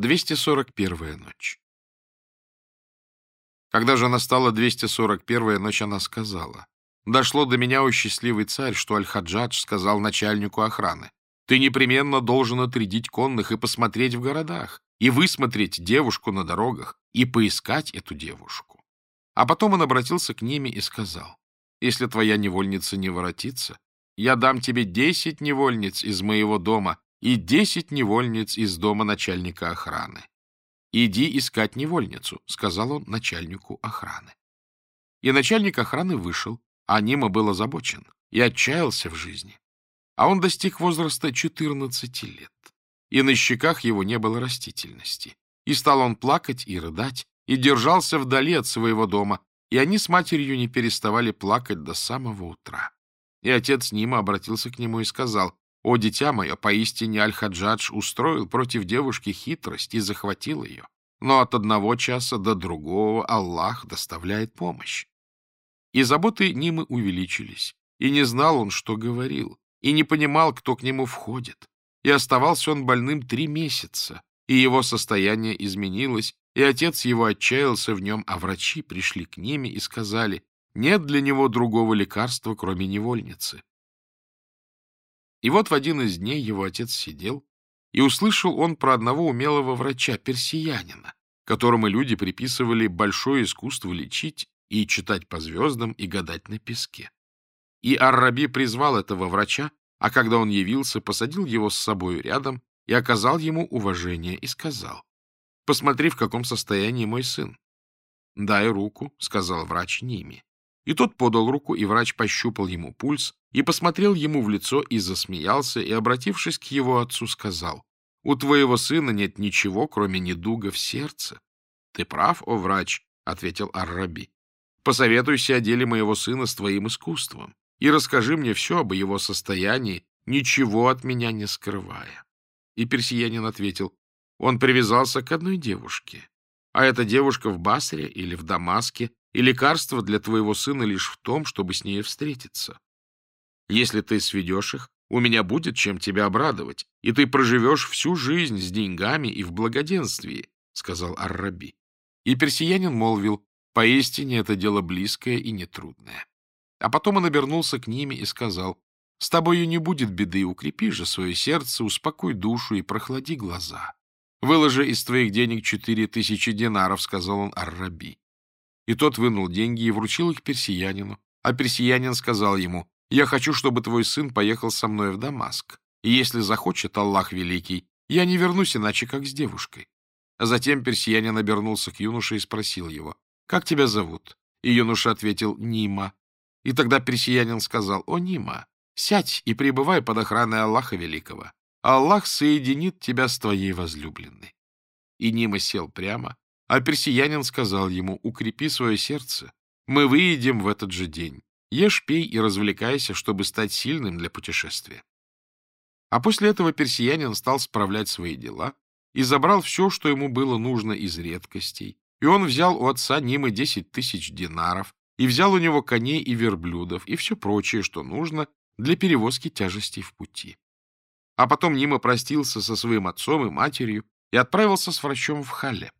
241-я ночь. Когда же настала 241-я ночь, она сказала, «Дошло до меня, о счастливый царь, что Аль-Хаджадж сказал начальнику охраны, ты непременно должен отрядить конных и посмотреть в городах, и высмотреть девушку на дорогах, и поискать эту девушку». А потом он обратился к ними и сказал, «Если твоя невольница не воротится, я дам тебе десять невольниц из моего дома, и десять невольниц из дома начальника охраны. «Иди искать невольницу», — сказал он начальнику охраны. И начальник охраны вышел, а Нима был озабочен и отчаялся в жизни. А он достиг возраста 14 лет, и на щеках его не было растительности. И стал он плакать и рыдать, и держался вдали от своего дома, и они с матерью не переставали плакать до самого утра. И отец Нима обратился к нему и сказал, о, дитя мое, поистине Аль-Хаджадж устроил против девушки хитрость и захватил ее. Но от одного часа до другого Аллах доставляет помощь. И заботы Нимы увеличились. И не знал он, что говорил. И не понимал, кто к нему входит. И оставался он больным три месяца. И его состояние изменилось, и отец его отчаялся в нем, а врачи пришли к ними и сказали, нет для него другого лекарства, кроме невольницы. И вот в один из дней его отец сидел, и услышал он про одного умелого врача-персиянина, которому люди приписывали большое искусство лечить и читать по звездам и гадать на песке. И Арраби призвал этого врача, а когда он явился, посадил его с собой рядом и оказал ему уважение и сказал, «Посмотри, в каком состоянии мой сын». «Дай руку», — сказал врач Ними. И тот подал руку, и врач пощупал ему пульс, и посмотрел ему в лицо, и засмеялся, и, обратившись к его отцу, сказал, «У твоего сына нет ничего, кроме недуга в сердце». «Ты прав, о врач», — ответил Арраби. «Посоветуйся о деле моего сына с твоим искусством и расскажи мне все об его состоянии, ничего от меня не скрывая». И персиянин ответил, «Он привязался к одной девушке, а эта девушка в Басре или в Дамаске и лекарство для твоего сына лишь в том, чтобы с ней встретиться. Если ты сведешь их, у меня будет чем тебя обрадовать, и ты проживешь всю жизнь с деньгами и в благоденствии, — сказал Арраби. И персиянин молвил, поистине это дело близкое и нетрудное. А потом он обернулся к ними и сказал, «С тобою не будет беды, укрепи же свое сердце, успокой душу и прохлади глаза. Выложи из твоих денег четыре тысячи динаров», — сказал он Арраби. И тот вынул деньги и вручил их персиянину. А персиянин сказал ему, «Я хочу, чтобы твой сын поехал со мной в Дамаск. И если захочет Аллах Великий, я не вернусь иначе, как с девушкой». А затем персиянин обернулся к юноше и спросил его, «Как тебя зовут?» И юноша ответил, «Нима». И тогда персиянин сказал, «О, Нима, сядь и пребывай под охраной Аллаха Великого. Аллах соединит тебя с твоей возлюбленной». И Нима сел прямо, а персиянин сказал ему, укрепи свое сердце, мы выедем в этот же день. Ешь, пей и развлекайся, чтобы стать сильным для путешествия. А после этого персиянин стал справлять свои дела и забрал все, что ему было нужно из редкостей. И он взял у отца Нимы десять тысяч динаров, и взял у него коней и верблюдов, и все прочее, что нужно для перевозки тяжестей в пути. А потом Нима простился со своим отцом и матерью и отправился с врачом в Халеп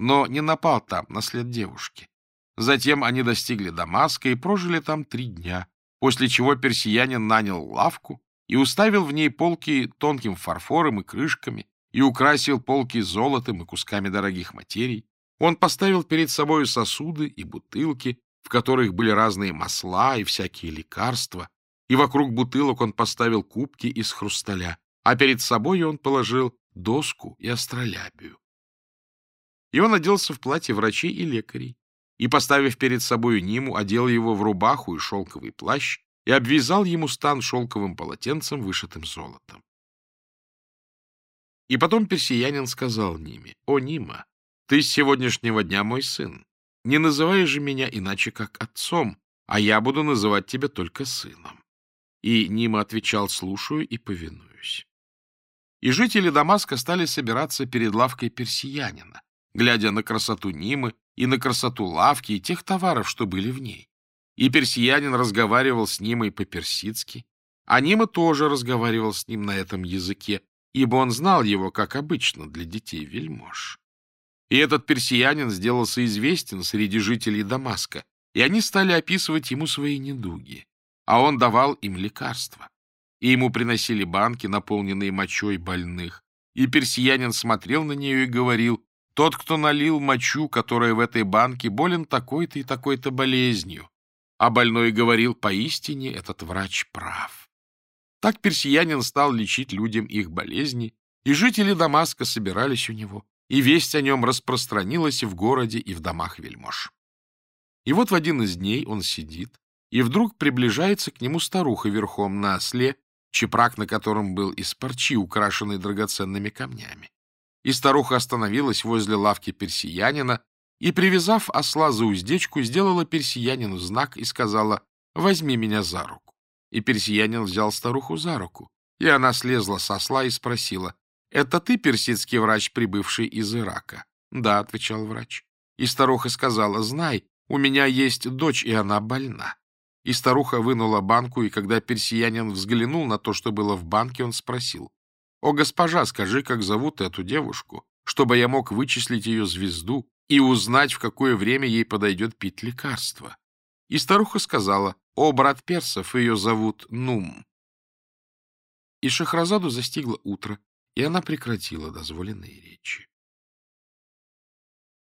но не напал там на след девушки. Затем они достигли Дамаска и прожили там три дня, после чего персиянин нанял лавку и уставил в ней полки тонким фарфором и крышками, и украсил полки золотом и кусками дорогих материй. Он поставил перед собой сосуды и бутылки, в которых были разные масла и всякие лекарства, и вокруг бутылок он поставил кубки из хрусталя, а перед собой он положил доску и астролябию. И он оделся в платье врачей и лекарей, и, поставив перед собою Ниму, одел его в рубаху и шелковый плащ и обвязал ему стан шелковым полотенцем, вышитым золотом. И потом персиянин сказал Ниме, «О, Нима, ты с сегодняшнего дня мой сын. Не называй же меня иначе, как отцом, а я буду называть тебя только сыном». И Нима отвечал, «Слушаю и повинуюсь». И жители Дамаска стали собираться перед лавкой персиянина, глядя на красоту Нимы и на красоту лавки и тех товаров, что были в ней. И персиянин разговаривал с Нимой по-персидски, а Нима тоже разговаривал с ним на этом языке, ибо он знал его, как обычно, для детей-вельмож. И этот персиянин сделался известен среди жителей Дамаска, и они стали описывать ему свои недуги, а он давал им лекарства. И ему приносили банки, наполненные мочой больных, и персиянин смотрел на нее и говорил, тот, кто налил мочу, которая в этой банке, болен такой-то и такой-то болезнью. А больной говорил, поистине этот врач прав. Так персиянин стал лечить людям их болезни, и жители Дамаска собирались у него, и весть о нем распространилась и в городе, и в домах вельмож. И вот в один из дней он сидит, и вдруг приближается к нему старуха верхом на осле, чепрак на котором был из парчи, украшенный драгоценными камнями и старуха остановилась возле лавки персиянина и, привязав осла за уздечку, сделала персиянину знак и сказала «Возьми меня за руку». И персиянин взял старуху за руку, и она слезла с осла и спросила «Это ты персидский врач, прибывший из Ирака?» «Да», — отвечал врач. И старуха сказала «Знай, у меня есть дочь, и она больна». И старуха вынула банку, и когда персиянин взглянул на то, что было в банке, он спросил, о, госпожа, скажи, как зовут эту девушку, чтобы я мог вычислить ее звезду и узнать, в какое время ей подойдет пить лекарство. И старуха сказала, о, брат Персов, ее зовут Нум. И Шахразаду застигло утро, и она прекратила дозволенные речи.